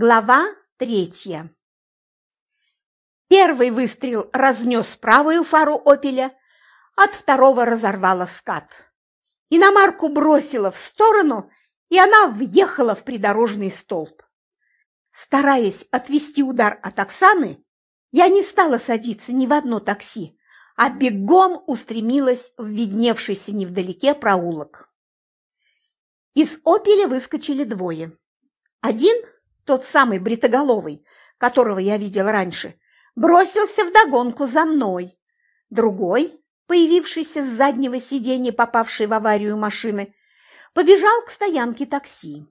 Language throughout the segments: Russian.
Глава третья. Первый выстрел разнес правую фару «Опеля», от второго разорвала скат. Иномарку бросила в сторону, и она въехала в придорожный столб. Стараясь отвести удар от Оксаны, я не стала садиться ни в одно такси, а бегом устремилась в видневшийся невдалеке проулок. Из «Опеля» выскочили двое. Один – тот самый бритоголовый, которого я видел раньше, бросился вдогонку за мной. Другой, появившийся с заднего сиденья попавшей в аварию машины, побежал к стоянке такси.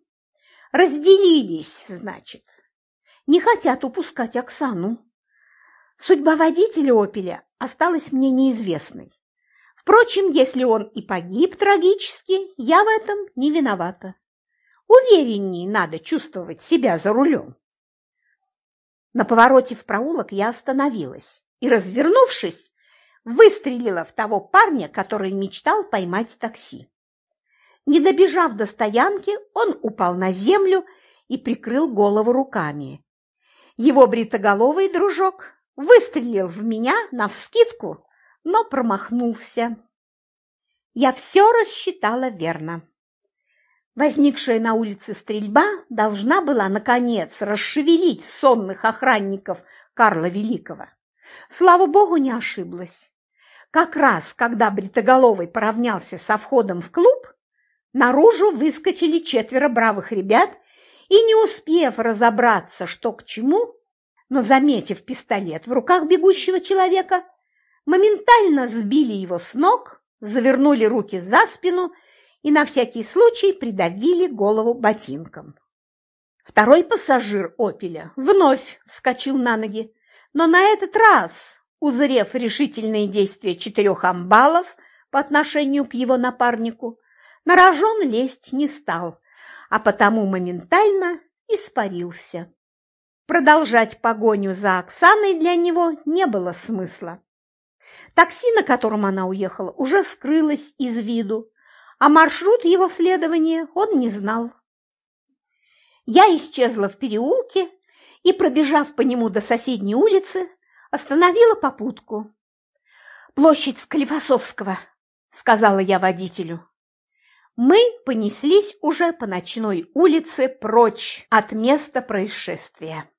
Разделились, значит. Не хотят упускать Оксану. Судьба водителя «Опеля» осталась мне неизвестной. Впрочем, если он и погиб трагически, я в этом не виновата. Уверенней надо чувствовать себя за рулем. На повороте в проулок я остановилась и, развернувшись, выстрелила в того парня, который мечтал поймать такси. Не добежав до стоянки, он упал на землю и прикрыл голову руками. Его бритоголовый дружок выстрелил в меня навскидку, но промахнулся. Я все рассчитала верно. Возникшая на улице стрельба должна была, наконец, расшевелить сонных охранников Карла Великого. Слава богу, не ошиблась. Как раз, когда Бритоголовый поравнялся со входом в клуб, наружу выскочили четверо бравых ребят и, не успев разобраться, что к чему, но заметив пистолет в руках бегущего человека, моментально сбили его с ног, завернули руки за спину и на всякий случай придавили голову ботинком. Второй пассажир «Опеля» вновь вскочил на ноги, но на этот раз, узрев решительные действия четырех амбалов по отношению к его напарнику, на рожон лезть не стал, а потому моментально испарился. Продолжать погоню за Оксаной для него не было смысла. Такси, на котором она уехала, уже скрылось из виду, а маршрут его следования он не знал. Я исчезла в переулке и, пробежав по нему до соседней улицы, остановила попутку. «Площадь Склифосовского», — сказала я водителю. Мы понеслись уже по ночной улице прочь от места происшествия.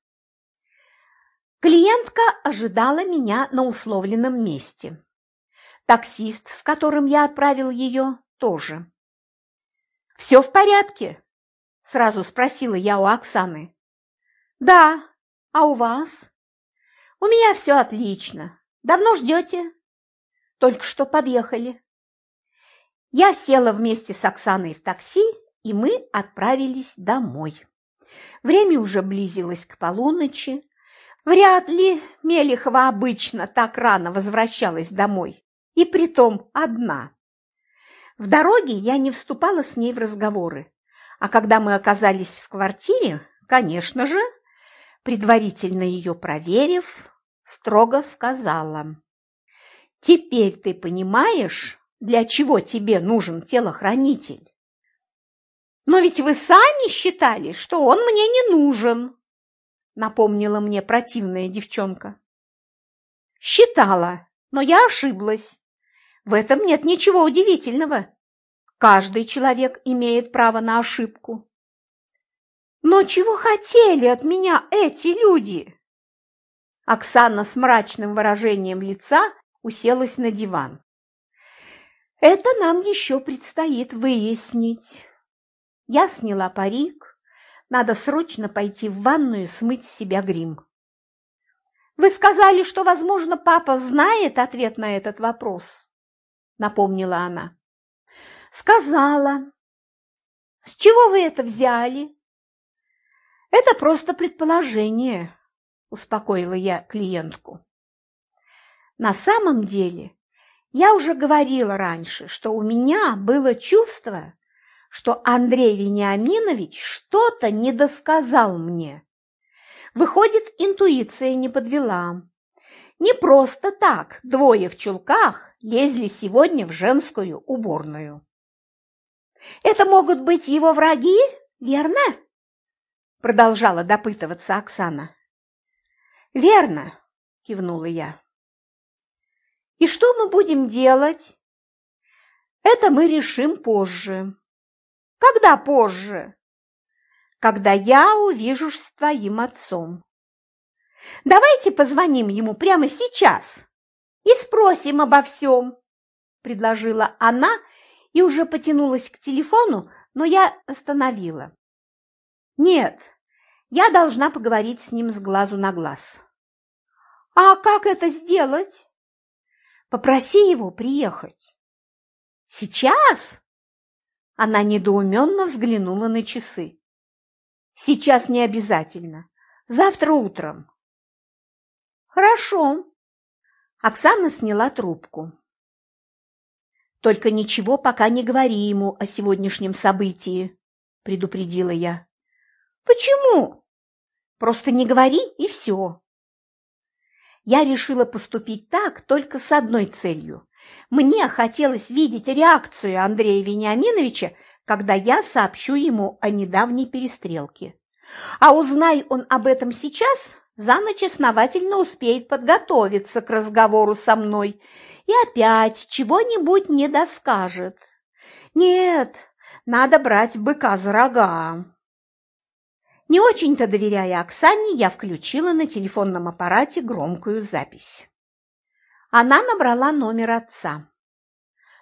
Клиентка ожидала меня на условленном месте. Таксист, с которым я отправил ее, тоже. «Все в порядке?» – сразу спросила я у Оксаны. «Да, а у вас?» «У меня все отлично. Давно ждете?» «Только что подъехали». Я села вместе с Оксаной в такси, и мы отправились домой. Время уже близилось к полуночи. Вряд ли Мелехова обычно так рано возвращалась домой, и притом одна. В дороге я не вступала с ней в разговоры, а когда мы оказались в квартире, конечно же, предварительно ее проверив, строго сказала. «Теперь ты понимаешь, для чего тебе нужен телохранитель? Но ведь вы сами считали, что он мне не нужен», напомнила мне противная девчонка. «Считала, но я ошиблась. В этом нет ничего удивительного. Каждый человек имеет право на ошибку. Но чего хотели от меня эти люди? Оксана с мрачным выражением лица уселась на диван. Это нам еще предстоит выяснить. Я сняла парик. Надо срочно пойти в ванную смыть с себя грим. Вы сказали, что, возможно, папа знает ответ на этот вопрос напомнила она. Сказала. С чего вы это взяли? Это просто предположение, успокоила я клиентку. На самом деле, я уже говорила раньше, что у меня было чувство, что Андрей Вениаминович что-то недосказал мне. Выходит, интуиция не подвела. Не просто так двое в чулках лезли сегодня в женскую уборную. Это могут быть его враги, верно? Продолжала допытываться Оксана. Верно, кивнула я. И что мы будем делать? Это мы решим позже. Когда позже? Когда я увижусь с твоим отцом. Давайте позвоним ему прямо сейчас и спросим обо всем, предложила она и уже потянулась к телефону, но я остановила. Нет, я должна поговорить с ним с глазу на глаз. А как это сделать? Попроси его приехать. Сейчас? Она недоуменно взглянула на часы. Сейчас не обязательно. Завтра утром. Хорошо. Оксана сняла трубку. Только ничего пока не говори ему о сегодняшнем событии, предупредила я. Почему? Просто не говори и все. Я решила поступить так только с одной целью. Мне хотелось видеть реакцию Андрея Вениаминовича, когда я сообщу ему о недавней перестрелке. А узнай он об этом сейчас, за ночь основательно успеет подготовиться к разговору со мной и опять чего-нибудь не доскажет. Нет, надо брать быка за рога. Не очень-то доверяя Оксане, я включила на телефонном аппарате громкую запись. Она набрала номер отца.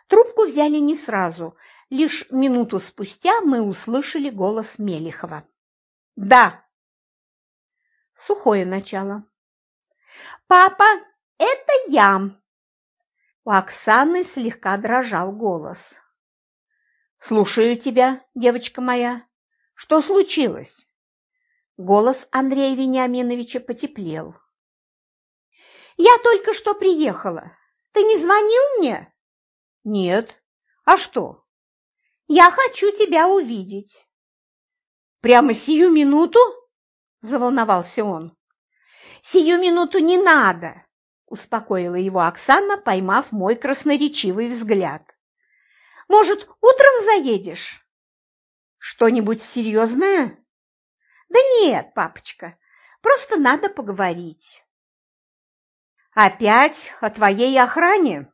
Трубку взяли не сразу, лишь минуту спустя мы услышали голос Мелихова. «Да!» Сухое начало. «Папа, это я!» У Оксаны слегка дрожал голос. «Слушаю тебя, девочка моя. Что случилось?» Голос Андрея Вениаминовича потеплел. «Я только что приехала. Ты не звонил мне?» «Нет. А что?» «Я хочу тебя увидеть». «Прямо сию минуту?» – заволновался он. «Сию минуту не надо!» – успокоила его Оксана, поймав мой красноречивый взгляд. «Может, утром заедешь?» «Что-нибудь серьезное?» Да нет, папочка, просто надо поговорить. Опять о твоей охране?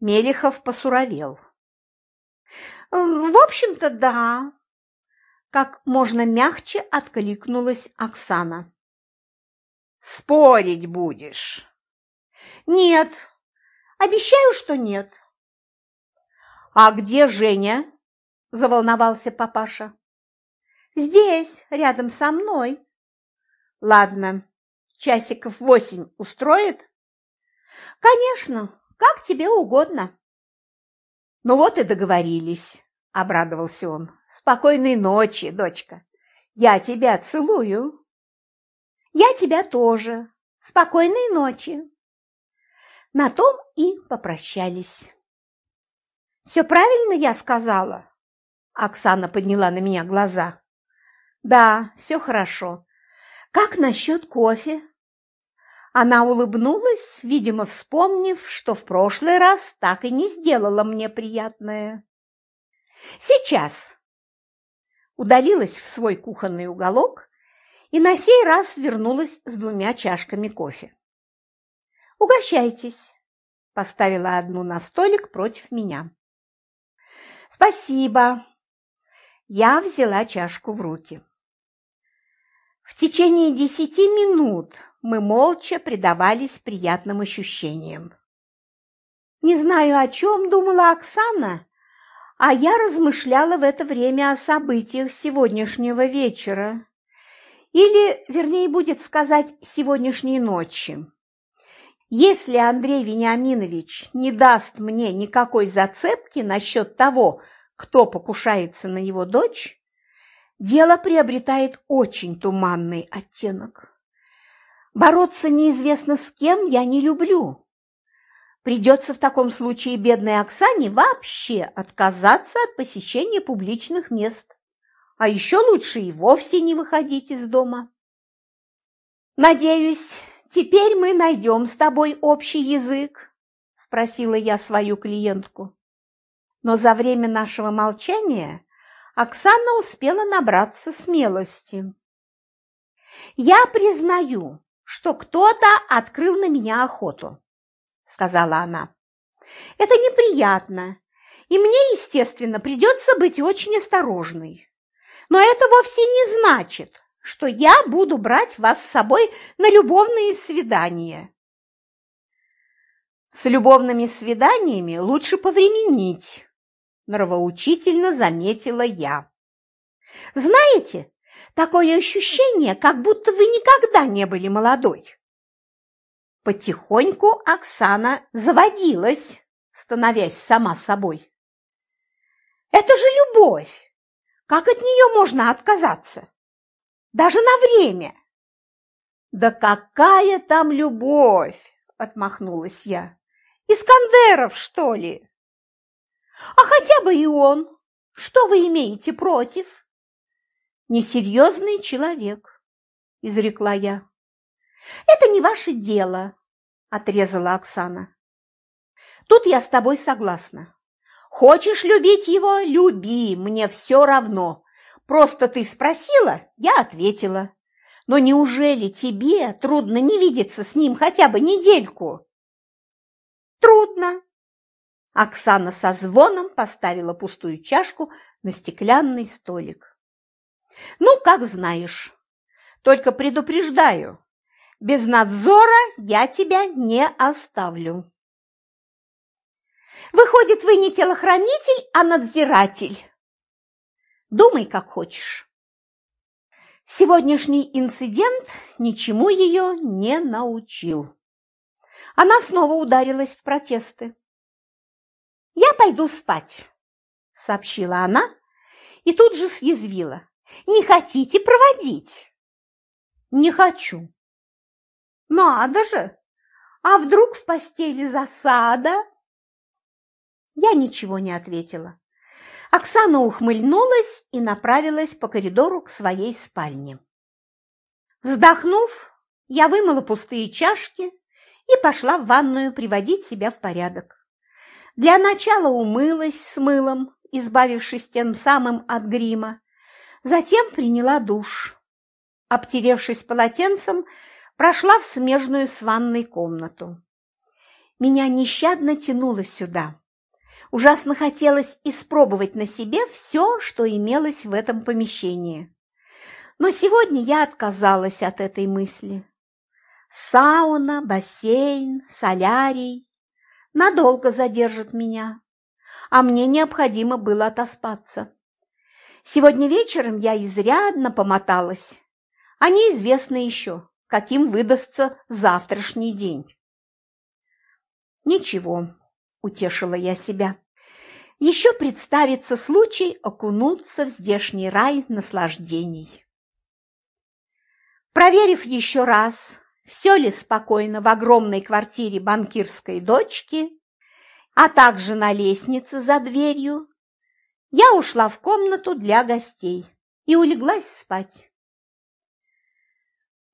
Мелихов посуровел. В общем-то, да. Как можно мягче откликнулась Оксана. Спорить будешь? Нет. Обещаю, что нет. А где Женя? Заволновался папаша. Здесь, рядом со мной. Ладно, часиков восемь устроит? Конечно, как тебе угодно. Ну вот и договорились, обрадовался он. Спокойной ночи, дочка. Я тебя целую. Я тебя тоже. Спокойной ночи. На том и попрощались. Все правильно я сказала? Оксана подняла на меня глаза. Да, все хорошо. Как насчет кофе? Она улыбнулась, видимо, вспомнив, что в прошлый раз так и не сделала мне приятное. Сейчас. Удалилась в свой кухонный уголок и на сей раз вернулась с двумя чашками кофе. Угощайтесь, поставила одну на столик против меня. Спасибо. Я взяла чашку в руки. В течение десяти минут мы молча предавались приятным ощущениям. Не знаю, о чем думала Оксана, а я размышляла в это время о событиях сегодняшнего вечера. Или, вернее, будет сказать, сегодняшней ночи. Если Андрей Вениаминович не даст мне никакой зацепки насчет того, кто покушается на его дочь, дело приобретает очень туманный оттенок. Бороться неизвестно с кем я не люблю. Придется в таком случае бедной Оксане вообще отказаться от посещения публичных мест, а еще лучше и вовсе не выходить из дома. «Надеюсь, теперь мы найдем с тобой общий язык?» – спросила я свою клиентку. Но за время нашего молчания Оксана успела набраться смелости. Я признаю, что кто-то открыл на меня охоту, сказала она. Это неприятно, и мне, естественно, придется быть очень осторожной. Но это вовсе не значит, что я буду брать вас с собой на любовные свидания. С любовными свиданиями лучше повременить, нравоучительно заметила я. Знаете, такое ощущение, как будто вы никогда не были молодой. Потихоньку Оксана заводилась, становясь сама собой. Это же любовь! Как от нее можно отказаться? Даже на время. Да какая там любовь, отмахнулась я. Искандеров, что ли? А хотя бы и он. Что вы имеете против? Несерьезный человек, изрекла я. Это не ваше дело, отрезала Оксана. Тут я с тобой согласна. Хочешь любить его – люби, мне все равно. Просто ты спросила, я ответила. Но неужели тебе трудно не видеться с ним хотя бы недельку? Трудно. Оксана со звоном поставила пустую чашку на стеклянный столик. Ну, как знаешь. Только предупреждаю, без надзора я тебя не оставлю. Выходит, вы не телохранитель, а надзиратель. Думай, как хочешь. Сегодняшний инцидент ничему ее не научил. Она снова ударилась в протесты. «Я пойду спать», – сообщила она и тут же съязвила. «Не хотите проводить?» «Не хочу». «Надо же! А вдруг в постели засада?» Я ничего не ответила. Оксана ухмыльнулась и направилась по коридору к своей спальне. Вздохнув, я вымыла пустые чашки и пошла в ванную приводить себя в порядок. Для начала умылась с мылом, избавившись тем самым от грима. Затем приняла душ. Обтеревшись полотенцем, прошла в смежную с ванной комнату. Меня нещадно тянуло сюда. Ужасно хотелось испробовать на себе все, что имелось в этом помещении. Но сегодня я отказалась от этой мысли. Сауна, бассейн, солярий надолго задержат меня, а мне необходимо было отоспаться. Сегодня вечером я изрядно помоталась, а неизвестно еще, каким выдастся завтрашний день. Ничего, утешила я себя. Еще представится случай окунуться в здешний рай наслаждений. Проверив еще раз, все ли спокойно в огромной квартире банкирской дочки, а также на лестнице за дверью, я ушла в комнату для гостей и улеглась спать.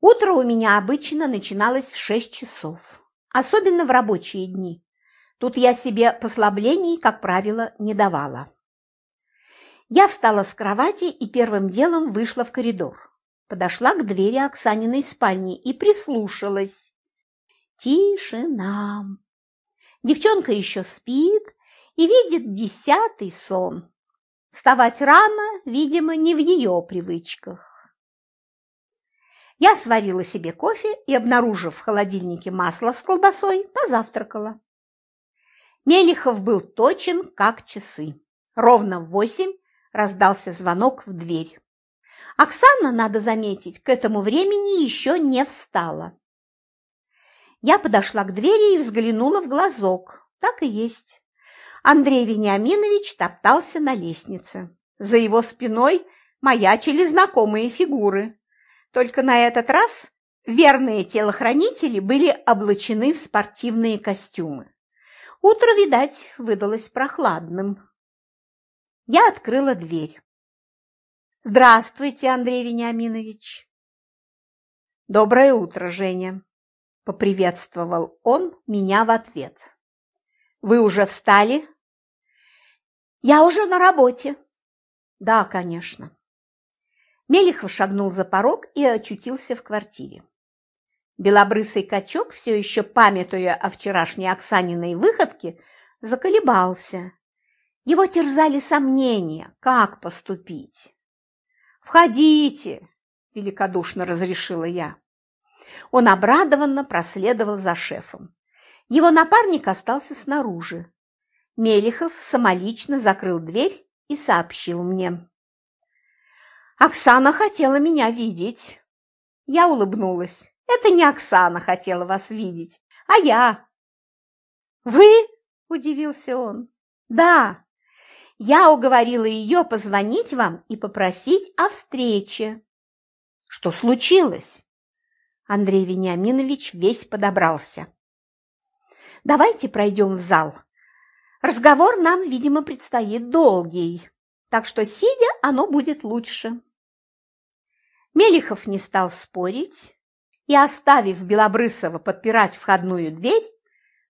Утро у меня обычно начиналось в шесть часов, особенно в рабочие дни. Тут я себе послаблений, как правило, не давала. Я встала с кровати и первым делом вышла в коридор. Подошла к двери Оксаниной спальни и прислушалась. Тишина. Девчонка еще спит и видит десятый сон. Вставать рано, видимо, не в ее привычках. Я сварила себе кофе и, обнаружив в холодильнике масло с колбасой, позавтракала. Мелихов был точен, как часы. Ровно в восемь раздался звонок в дверь. Оксана, надо заметить, к этому времени еще не встала. Я подошла к двери и взглянула в глазок. Так и есть. Андрей Вениаминович топтался на лестнице. За его спиной маячили знакомые фигуры. Только на этот раз верные телохранители были облачены в спортивные костюмы. Утро, видать, выдалось прохладным. Я открыла дверь. «Здравствуйте, Андрей Вениаминович!» «Доброе утро, Женя!» – поприветствовал он меня в ответ. «Вы уже встали?» «Я уже на работе». «Да, конечно». Мелехов шагнул за порог и очутился в квартире. Белобрысый качок, все еще памятуя о вчерашней Оксаниной выходке, заколебался. Его терзали сомнения, как поступить. «Входите!» – великодушно разрешила я. Он обрадованно проследовал за шефом. Его напарник остался снаружи. Мелехов самолично закрыл дверь и сообщил мне. «Оксана хотела меня видеть». Я улыбнулась. Это не Оксана хотела вас видеть, а я. Вы? Удивился он. Да, я уговорила ее позвонить вам и попросить о встрече. Что случилось? Андрей Вениаминович весь подобрался. Давайте пройдем в зал. Разговор нам, видимо, предстоит долгий, так что, сидя, оно будет лучше. Мелихов не стал спорить, и, оставив Белобрысова подпирать входную дверь,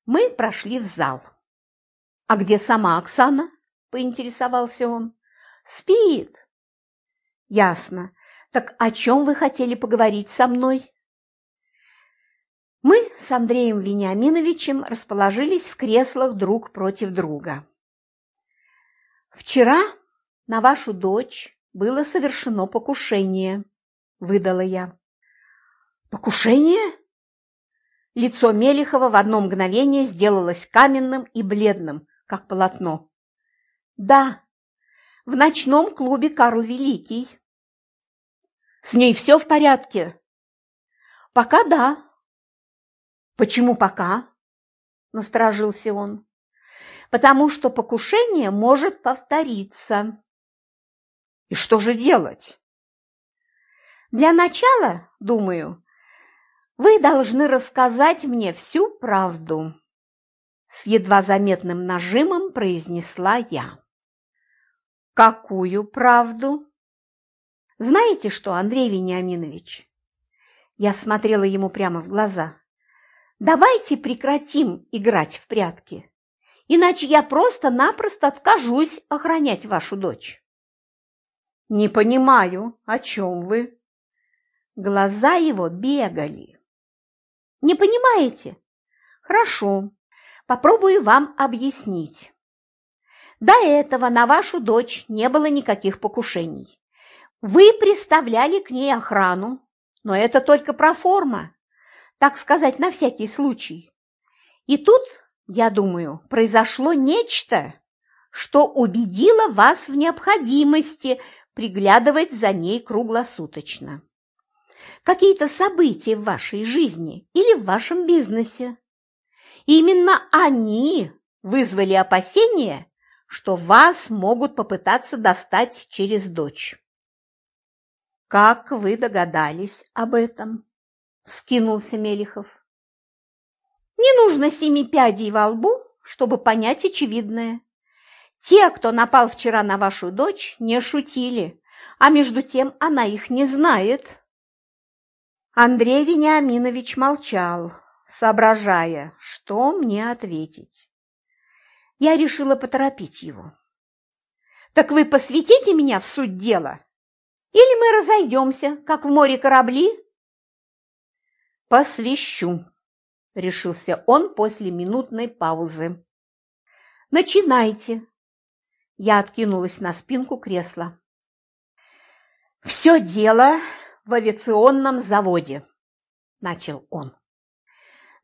мы прошли в зал. «А где сама Оксана?» – поинтересовался он. «Спит». «Ясно. Так о чем вы хотели поговорить со мной?» Мы с Андреем Вениаминовичем расположились в креслах друг против друга. «Вчера на вашу дочь было совершено покушение», – выдала я. Покушение? Лицо Мелихова в одно мгновение сделалось каменным и бледным, как полотно. Да, в ночном клубе Карл Великий. С ней все в порядке? Пока да. Почему пока? Насторожился он. Потому что покушение может повториться. И что же делать? Для начала, думаю, вы должны рассказать мне всю правду, с едва заметным нажимом произнесла я. Какую правду? Знаете что, Андрей Вениаминович? Я смотрела ему прямо в глаза. Давайте прекратим играть в прятки, иначе я просто-напросто откажусь охранять вашу дочь. Не понимаю, о чем вы. Глаза его бегали. Не понимаете? Хорошо, попробую вам объяснить. До этого на вашу дочь не было никаких покушений. Вы представляли к ней охрану, но это только проформа, так сказать, на всякий случай. И тут, я думаю, произошло нечто, что убедило вас в необходимости приглядывать за ней круглосуточно какие-то события в вашей жизни или в вашем бизнесе. Именно они вызвали опасения, что вас могут попытаться достать через дочь. «Как вы догадались об этом?» – вскинулся Мелихов. «Не нужно семи пядей во лбу, чтобы понять очевидное. Те, кто напал вчера на вашу дочь, не шутили, а между тем она их не знает». Андрей Вениаминович молчал, соображая, что мне ответить. Я решила поторопить его. «Так вы посвятите меня в суть дела? Или мы разойдемся, как в море корабли?» «Посвящу», – решился он после минутной паузы. «Начинайте». Я откинулась на спинку кресла. «Все дело в авиационном заводе», – начал он.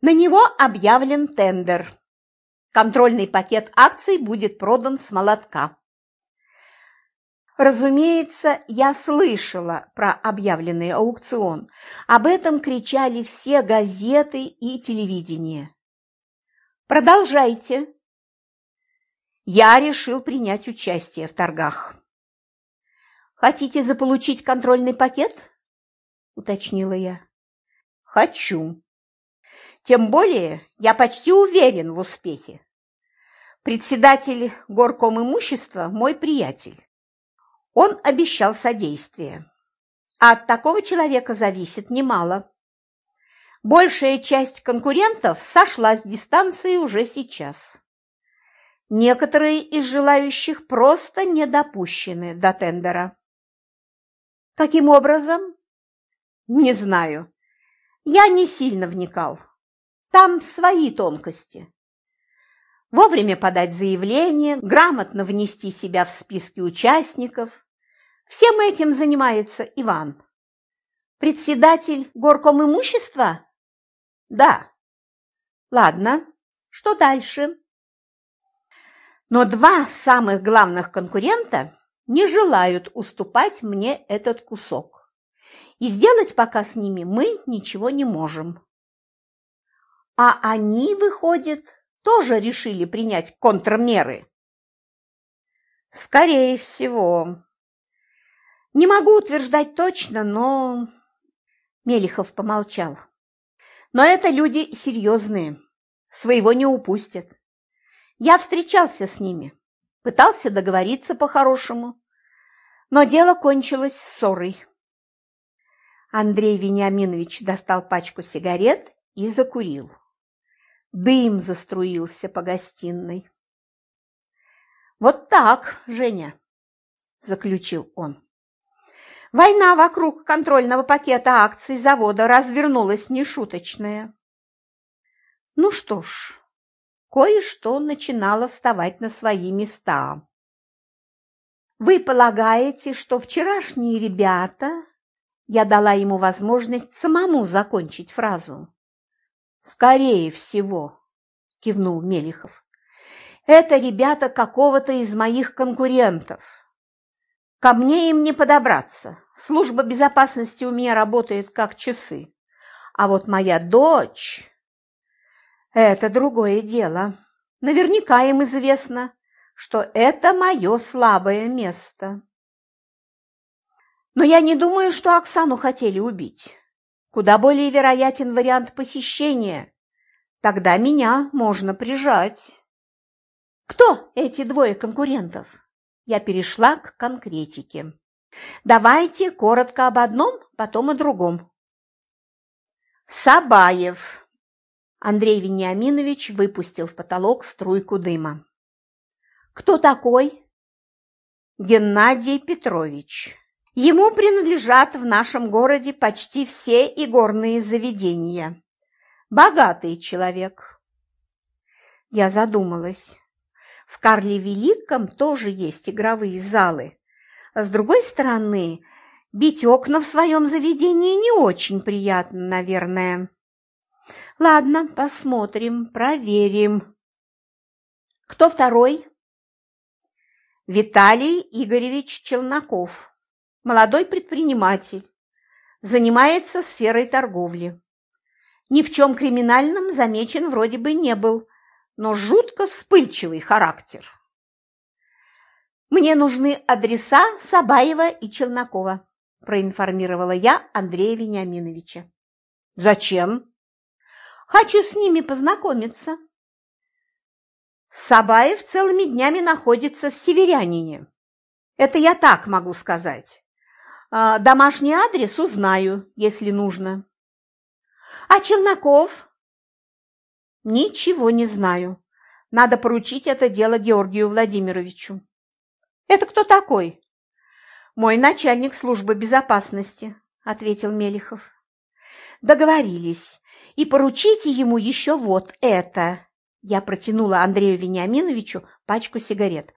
На него объявлен тендер. Контрольный пакет акций будет продан с молотка. Разумеется, я слышала про объявленный аукцион. Об этом кричали все газеты и телевидение. Продолжайте. Я решил принять участие в торгах. Хотите заполучить контрольный пакет? – уточнила я. «Хочу. Тем более я почти уверен в успехе. Председатель горком имущества – мой приятель. Он обещал содействие. А от такого человека зависит немало. Большая часть конкурентов сошла с дистанции уже сейчас. Некоторые из желающих просто не допущены до тендера. Каким образом? Не знаю. Я не сильно вникал. Там свои тонкости. Вовремя подать заявление, грамотно внести себя в списки участников. Всем этим занимается Иван. Председатель горком имущества? Да. Ладно, что дальше? Но два самых главных конкурента не желают уступать мне этот кусок. И сделать пока с ними мы ничего не можем. А они, выходит, тоже решили принять контрмеры? Скорее всего. Не могу утверждать точно, но... Мелихов помолчал. Но это люди серьезные, своего не упустят. Я встречался с ними, пытался договориться по-хорошему, но дело кончилось ссорой. Андрей Вениаминович достал пачку сигарет и закурил. Дым заструился по гостиной. «Вот так, Женя», – заключил он. Война вокруг контрольного пакета акций завода развернулась нешуточная. Ну что ж, кое-что начинало вставать на свои места. Вы полагаете, что вчерашние ребята... Я дала ему возможность самому закончить фразу. «Скорее всего», – кивнул Мелихов. «Это ребята какого-то из моих конкурентов. Ко мне им не подобраться. Служба безопасности у меня работает как часы. А вот моя дочь... Это другое дело. Наверняка им известно, что это мое слабое место. Но я не думаю, что Оксану хотели убить. Куда более вероятен вариант похищения. Тогда меня можно прижать. Кто эти двое конкурентов? я перешла к конкретике. Давайте коротко об одном, потом о другом. Сабаев. Андрей Вениаминович выпустил в потолок струйку дыма. Кто такой? Геннадий Петрович. Ему принадлежат в нашем городе почти все игорные заведения. Богатый человек. Я задумалась. В Карле Великом тоже есть игровые залы. А с другой стороны, бить окна в своем заведении не очень приятно, наверное. Ладно, посмотрим, проверим. Кто второй? Виталий Игоревич Челноков, молодой предприниматель, занимается сферой торговли. Ни в чем криминальном замечен вроде бы не был, но жутко вспыльчивый характер. «Мне нужны адреса Сабаева и Челнокова», – проинформировала я Андрея Вениаминовича. «Зачем?» «Хочу с ними познакомиться». Сабаев целыми днями находится в Северянине. Это я так могу сказать. А домашний адрес узнаю, если нужно. А Челноков? Ничего не знаю. Надо поручить это дело Георгию Владимировичу. Это кто такой? Мой начальник службы безопасности, ответил Мелихов. Договорились. И поручите ему еще вот это. Я протянула Андрею Вениаминовичу пачку сигарет.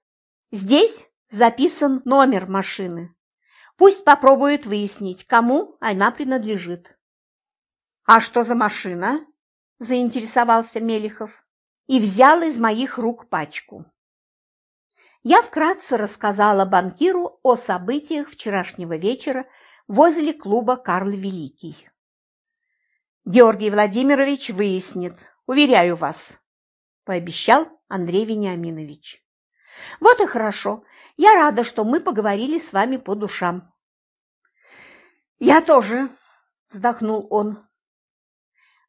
Здесь записан номер машины. Пусть попробует выяснить, кому она принадлежит. А что за машина? – заинтересовался Мелихов и взял из моих рук пачку. Я вкратце рассказала банкиру о событиях вчерашнего вечера возле клуба «Карл Великий». «Георгий Владимирович выяснит, уверяю вас», – пообещал Андрей Вениаминович. «Вот и хорошо. Я рада, что мы поговорили с вами по душам». «Я тоже», – вздохнул он.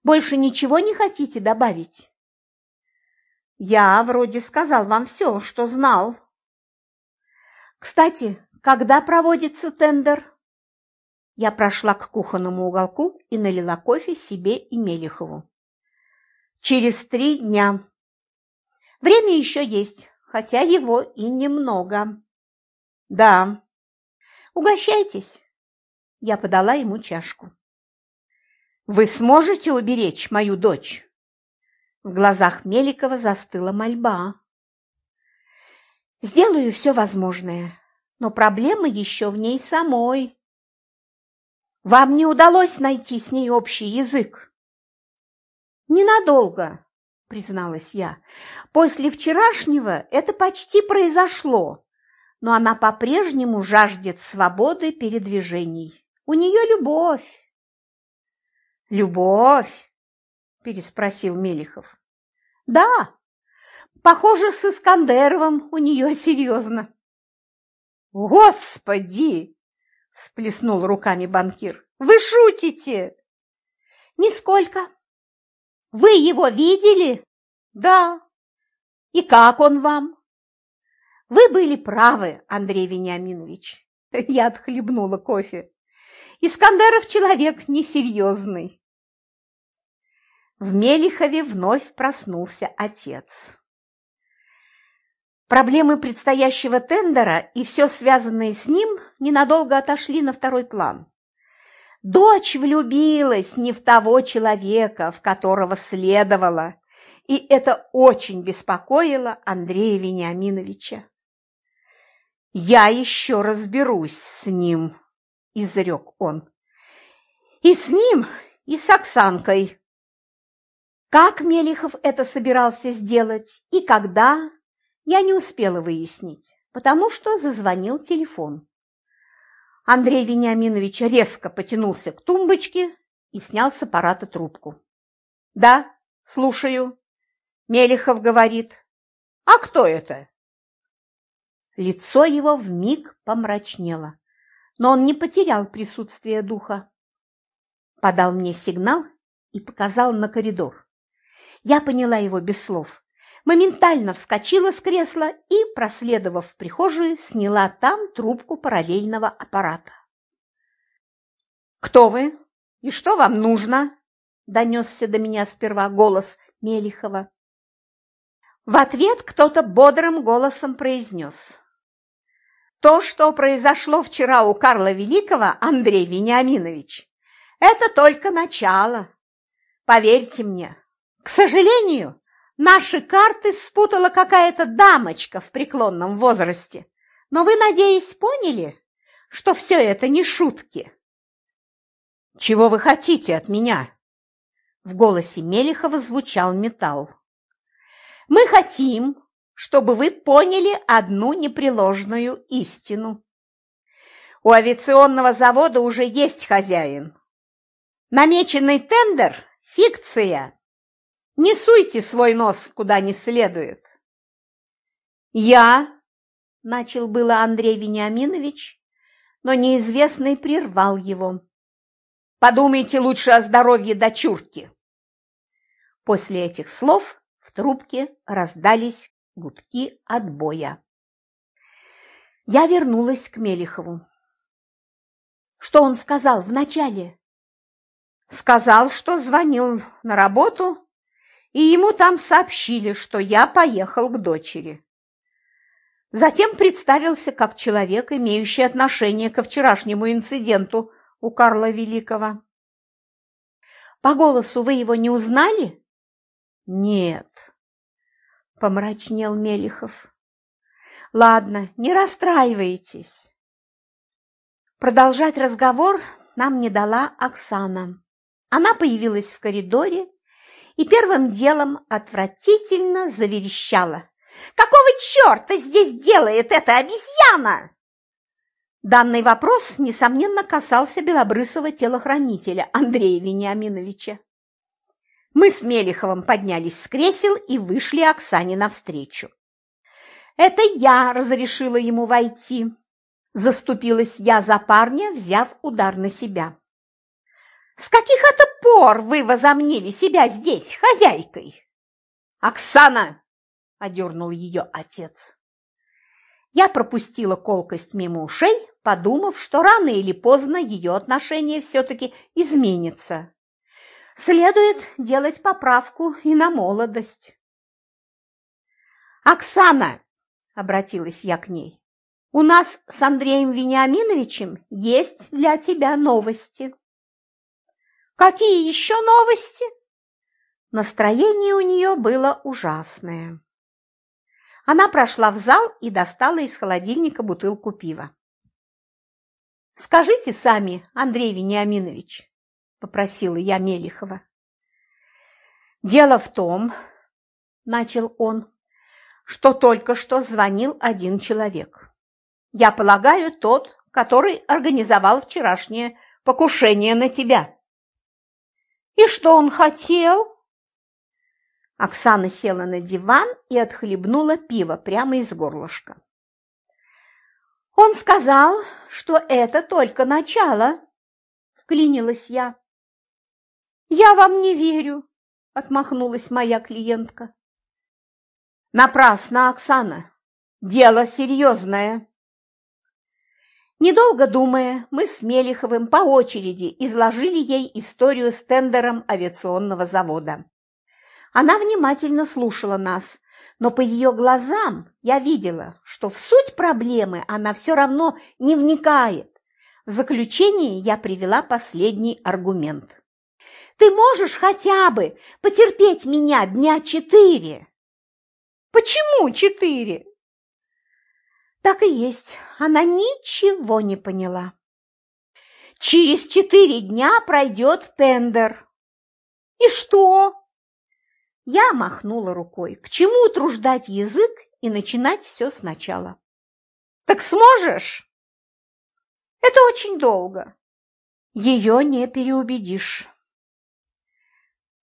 Больше ничего не хотите добавить? Я вроде сказал вам все, что знал. Кстати, когда проводится тендер? Я прошла к кухонному уголку и налила кофе себе и Мелихову. Через три дня. Время еще есть, хотя его и немного. Да. Угощайтесь. Я подала ему чашку. «Вы сможете уберечь мою дочь?» В глазах Меликова застыла мольба. «Сделаю все возможное, но проблема еще в ней самой. Вам не удалось найти с ней общий язык?» «Ненадолго», – призналась я. «После вчерашнего это почти произошло, но она по-прежнему жаждет свободы передвижений. У нее любовь». «Любовь?» – переспросил Мелихов. «Да, похоже, с Искандеровым у нее серьезно». «Господи!» – всплеснул руками банкир. «Вы шутите?» «Нисколько. Вы его видели?» «Да». «И как он вам?» «Вы были правы, Андрей Вениаминович». Я отхлебнула кофе. «Искандеров человек несерьезный». В Мелихове вновь проснулся отец. Проблемы предстоящего тендера и все связанное с ним ненадолго отошли на второй план. Дочь влюбилась не в того человека, в которого следовало, и это очень беспокоило Андрея Вениаминовича. «Я еще разберусь с ним», – изрек он. «И с ним, и с Оксанкой». Как Мелихов это собирался сделать и когда, я не успела выяснить, потому что зазвонил телефон. Андрей Вениаминович резко потянулся к тумбочке и снял с аппарата трубку. «Да, слушаю», – Мелихов говорит. «А кто это?» Лицо его вмиг помрачнело, но он не потерял присутствие духа. Подал мне сигнал и показал на коридор. Я поняла его без слов моментально вскочила с кресла и, проследовав в прихожую, сняла там трубку параллельного аппарата. «Кто вы? И что вам нужно?» – донесся до меня сперва голос Мелихова. В ответ кто-то бодрым голосом произнес. «То, что произошло вчера у Карла Великого, Андрей Вениаминович, это только начало. Поверьте мне, к сожалению, Наши карты спутала какая-то дамочка в преклонном возрасте. Но вы, надеюсь, поняли, что все это не шутки? Чего вы хотите от меня? В голосе Мелихова звучал металл. Мы хотим, чтобы вы поняли одну непреложную истину. У авиационного завода уже есть хозяин. Намеченный тендер – фикция. Не суйте свой нос куда не следует. Я, начал было Андрей Вениаминович, но неизвестный прервал его. Подумайте лучше о здоровье дочурки. После этих слов в трубке раздались гудки отбоя. Я вернулась к Мелихову. Что он сказал вначале? Сказал, что звонил на работу и ему там сообщили, что я поехал к дочери. Затем представился как человек, имеющий отношение ко вчерашнему инциденту у Карла Великого. «По голосу вы его не узнали?» «Нет», – помрачнел Мелихов. «Ладно, не расстраивайтесь». Продолжать разговор нам не дала Оксана. Она появилась в коридоре и первым делом отвратительно заверещала. «Какого черта здесь делает эта обезьяна?» Данный вопрос, несомненно, касался белобрысого телохранителя Андрея Вениаминовича. Мы с Мелиховым поднялись с кресел и вышли Оксане навстречу. «Это я разрешила ему войти», – заступилась я за парня, взяв удар на себя. С каких это пор вы возомнили себя здесь хозяйкой? Оксана! – одернул ее отец. Я пропустила колкость мимо ушей, подумав, что рано или поздно ее отношение все-таки изменится. Следует делать поправку и на молодость. «Оксана!» – обратилась я к ней. У нас с Андреем Вениаминовичем есть для тебя новости. Какие еще новости? Настроение у нее было ужасное. Она прошла в зал и достала из холодильника бутылку пива. «Скажите сами, Андрей Вениаминович», – попросила я Мелихова. «Дело в том, – начал он, – что только что звонил один человек. Я полагаю, тот, который организовал вчерашнее покушение на тебя». «И что он хотел?» Оксана села на диван и отхлебнула пиво прямо из горлышка. «Он сказал, что это только начало», – вклинилась я. «Я вам не верю», – отмахнулась моя клиентка. «Напрасно, Оксана. Дело серьезное». Недолго думая, мы с Мелиховым по очереди изложили ей историю с тендером авиационного завода. Она внимательно слушала нас, но по ее глазам я видела, что в суть проблемы она все равно не вникает. В заключение я привела последний аргумент. «Ты можешь хотя бы потерпеть меня дня четыре?» «Почему четыре?» Так и есть, она ничего не поняла. «Через четыре дня пройдет тендер». «И что?» Я махнула рукой. К чему утруждать язык и начинать все сначала? Так сможешь? Это очень долго. Ее не переубедишь.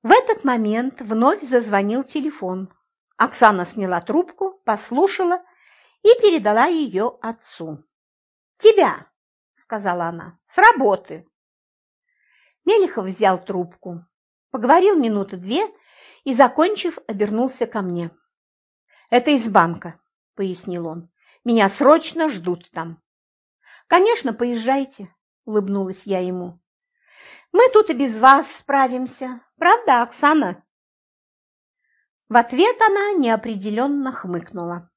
В этот момент вновь зазвонил телефон. Оксана сняла трубку, послушала и передала ее отцу. «Тебя», – сказала она, – «с работы». Мелехов взял трубку, поговорил минуты две и, закончив, обернулся ко мне. «Это из банка», – пояснил он. «Меня срочно ждут там». «Конечно, поезжайте», – улыбнулась я ему. «Мы тут и без вас справимся. Правда, Оксана?» В ответ она неопределенно хмыкнула.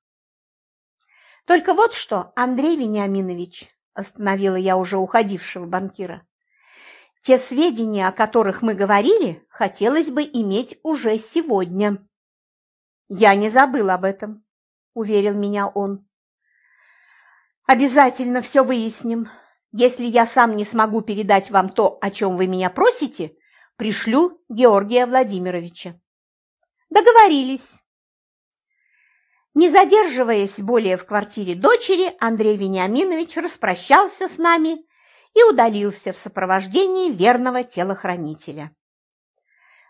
«Только вот что, Андрей Вениаминович», – остановила я уже уходившего банкира, те сведения, о которых мы говорили, хотелось бы иметь уже сегодня. Я не забыл об этом, уверил меня он. Обязательно все выясним. Если я сам не смогу передать вам то, о чем вы меня просите, пришлю Георгия Владимировича. Договорились. Не задерживаясь более в квартире дочери, Андрей Вениаминович распрощался с нами и удалился в сопровождении верного телохранителя.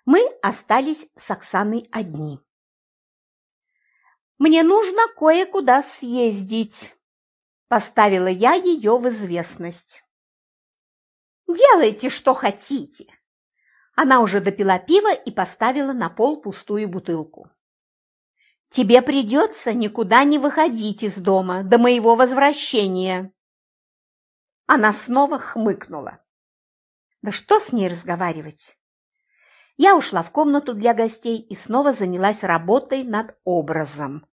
Мы остались с Оксаной одни. «Мне нужно кое-куда съездить», – поставила я ее в известность. «Делайте, что хотите». Она уже допила пиво и поставила на пол пустую бутылку. «Тебе придется никуда не выходить из дома до моего возвращения», она снова хмыкнула. Да что с ней разговаривать? Я ушла в комнату для гостей и снова занялась работой над образом.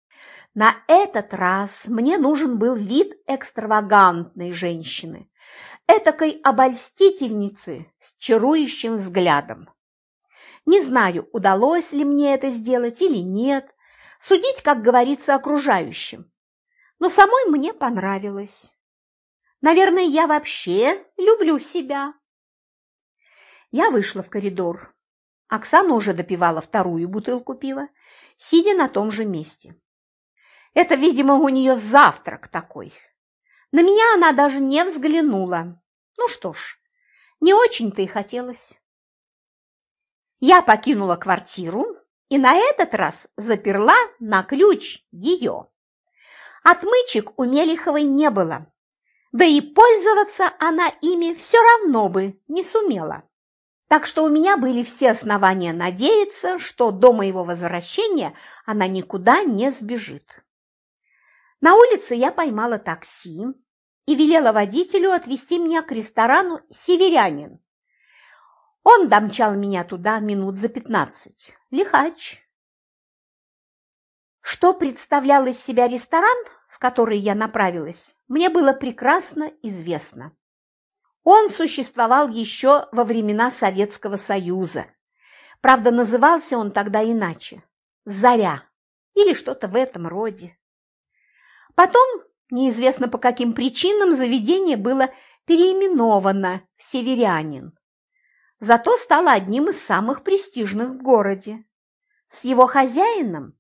На этот раз мне нужен был вид экстравагантной женщины, этакой обольстительницы с чарующим взглядом. Не знаю, удалось ли мне это сделать или нет, судить, как говорится, окружающим. Но самой мне понравилось. Наверное, я вообще люблю себя. Я вышла в коридор. Оксана уже допивала вторую бутылку пива, сидя на том же месте. Это, видимо, у нее завтрак такой. На меня она даже не взглянула. Ну что ж, не очень-то и хотелось. Я покинула квартиру и на этот раз заперла на ключ ее. Отмычек у Мелиховой не было, да и пользоваться она ими все равно бы не сумела. Так что у меня были все основания надеяться, что до моего возвращения она никуда не сбежит. На улице я поймала такси и велела водителю отвезти меня к ресторану «Северянин». Он домчал меня туда минут за пятнадцать. Лихач. Что представлял из себя ресторан, в который я направилась, мне было прекрасно известно. Он существовал еще во времена Советского Союза. Правда, назывался он тогда иначе – «Заря» или что-то в этом роде. Потом, неизвестно по каким причинам, заведение было переименовано в «Северянин». Зато стало одним из самых престижных в городе. С его хозяином,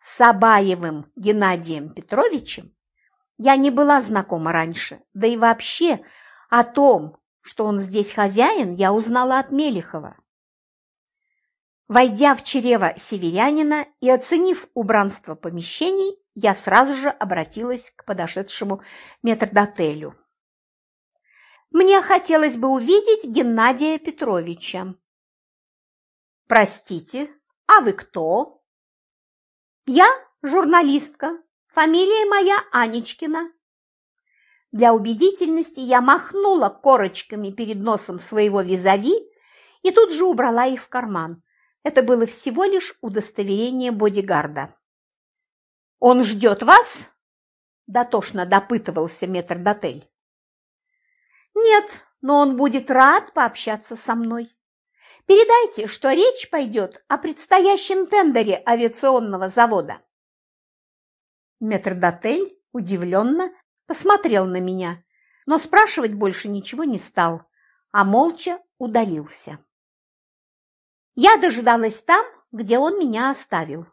Сабаевым Геннадием Петровичем, я не была знакома раньше, да и вообще о том, что он здесь хозяин, я узнала от Мелихова. Войдя в чрево северянина и оценив убранство помещений, я сразу же обратилась к подошедшему метрдотелю. «Мне хотелось бы увидеть Геннадия Петровича». «Простите, а вы кто?» «Я журналистка. Фамилия моя Анечкина». Для убедительности я махнула корочками перед носом своего визави и тут же убрала их в карман. Это было всего лишь удостоверение бодигарда. «Он ждет вас?» – дотошно допытывался метрдотель. «Нет, но он будет рад пообщаться со мной. Передайте, что речь пойдет о предстоящем тендере авиационного завода». Метрдотель удивленно посмотрел на меня, но спрашивать больше ничего не стал, а молча удалился. Я дожидалась там, где он меня оставил.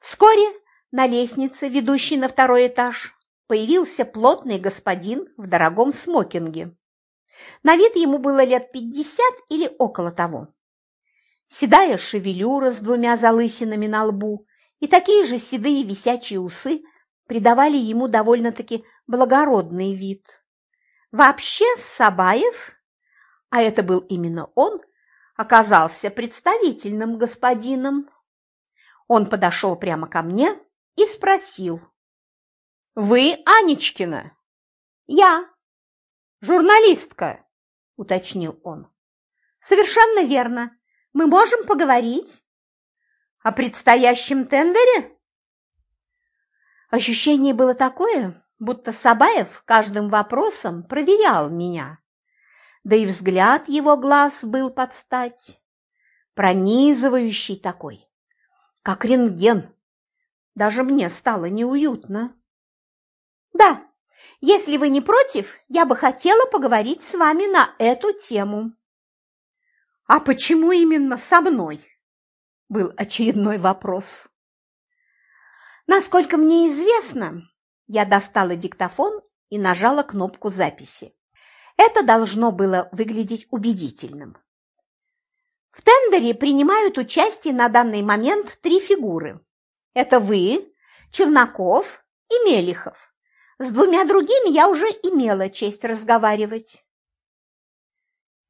Вскоре на лестнице, ведущей на второй этаж, появился плотный господин в дорогом смокинге. На вид ему было лет пятьдесят или около того. Седая шевелюра с двумя залысинами на лбу и такие же седые висячие усы придавали ему довольно-таки благородный вид. Вообще Сабаев, а это был именно он, оказался представительным господином. Он подошел прямо ко мне и спросил. «Вы Анечкина?» «Я». «Журналистка», – уточнил он. «Совершенно верно. Мы можем поговорить?» «О предстоящем тендере?» Ощущение было такое, будто Сабаев каждым вопросом проверял меня да и взгляд его глаз был под стать, пронизывающий такой, как рентген. Даже мне стало неуютно. Да, если вы не против, я бы хотела поговорить с вами на эту тему. А почему именно со мной? Был очередной вопрос. Насколько мне известно, я достала диктофон и нажала кнопку записи. Это должно было выглядеть убедительным. В тендере принимают участие на данный момент три фигуры. Это вы, Чернаков и Мелихов. С двумя другими я уже имела честь разговаривать.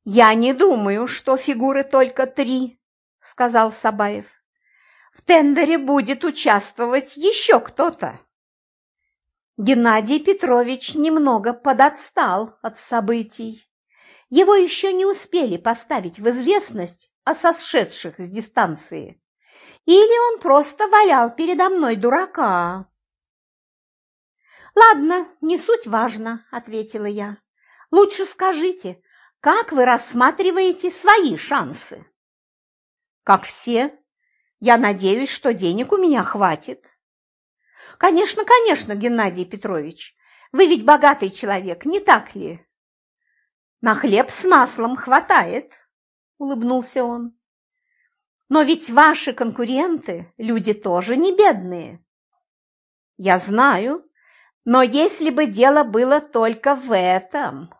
«Я не думаю, что фигуры только три», – сказал Сабаев. «В тендере будет участвовать еще кто-то». Геннадий Петрович немного подотстал от событий. Его еще не успели поставить в известность о сошедших с дистанции. Или он просто валял передо мной дурака. «Ладно, не суть важно», – ответила я. «Лучше скажите, как вы рассматриваете свои шансы?» «Как все. Я надеюсь, что денег у меня хватит». Конечно, конечно, Геннадий Петрович. Вы ведь богатый человек, не так ли? На хлеб с маслом хватает, улыбнулся он. Но ведь ваши конкуренты – люди тоже не бедные. Я знаю, но если бы дело было только в этом...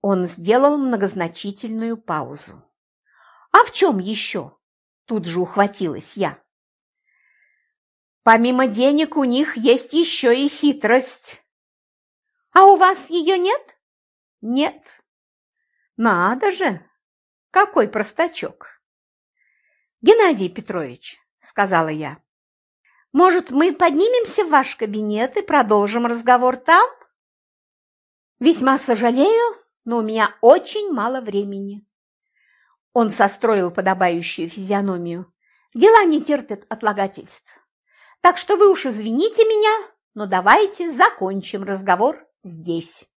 Он сделал многозначительную паузу. «А в чем еще?» – тут же ухватилась я. Помимо денег у них есть еще и хитрость. А у вас ее нет? Нет. Надо же! Какой простачок! Геннадий Петрович, сказала я, может, мы поднимемся в ваш кабинет и продолжим разговор там? Весьма сожалею, но у меня очень мало времени. Он состроил подобающую физиономию. Дела не терпят отлагательств. Так что вы уж извините меня, но давайте закончим разговор здесь.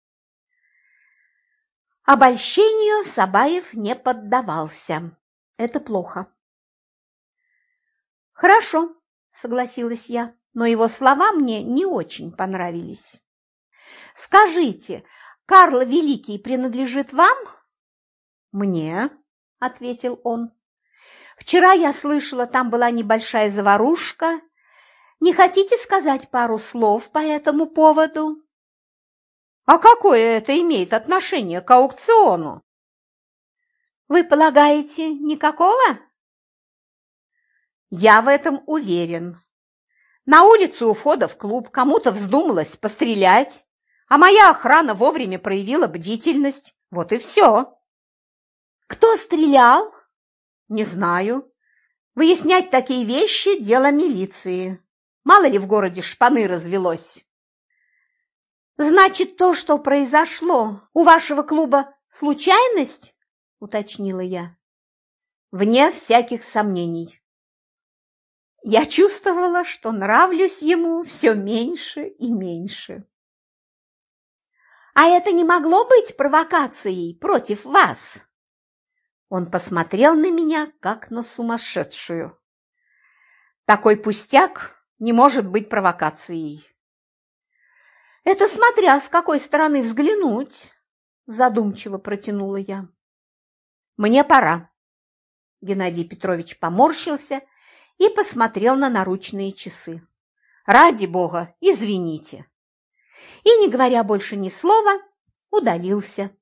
Обольщению Сабаев не поддавался. Это плохо. Хорошо, согласилась я, но его слова мне не очень понравились. Скажите, Карл Великий принадлежит вам? Мне, ответил он. Вчера я слышала, там была небольшая заварушка. Не хотите сказать пару слов по этому поводу? А какое это имеет отношение к аукциону? Вы полагаете, никакого? Я в этом уверен. На улице у входа в клуб кому-то вздумалось пострелять, а моя охрана вовремя проявила бдительность. Вот и все. Кто стрелял? Не знаю. Выяснять такие вещи – дело милиции. Мало ли в городе шпаны развелось. Значит, то, что произошло у вашего клуба, случайность? Уточнила я. Вне всяких сомнений. Я чувствовала, что нравлюсь ему все меньше и меньше. А это не могло быть провокацией против вас? Он посмотрел на меня, как на сумасшедшую. Такой пустяк не может быть провокацией. Это смотря с какой стороны взглянуть, задумчиво протянула я. Мне пора. Геннадий Петрович поморщился и посмотрел на наручные часы. Ради бога, извините и, не говоря больше ни слова, удалился.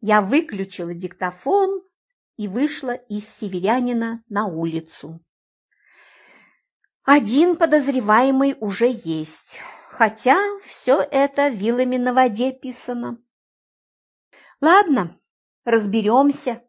Я выключила диктофон и вышла из северянина на улицу. Один подозреваемый уже есть, хотя все это вилами на воде писано. Ладно, разберемся.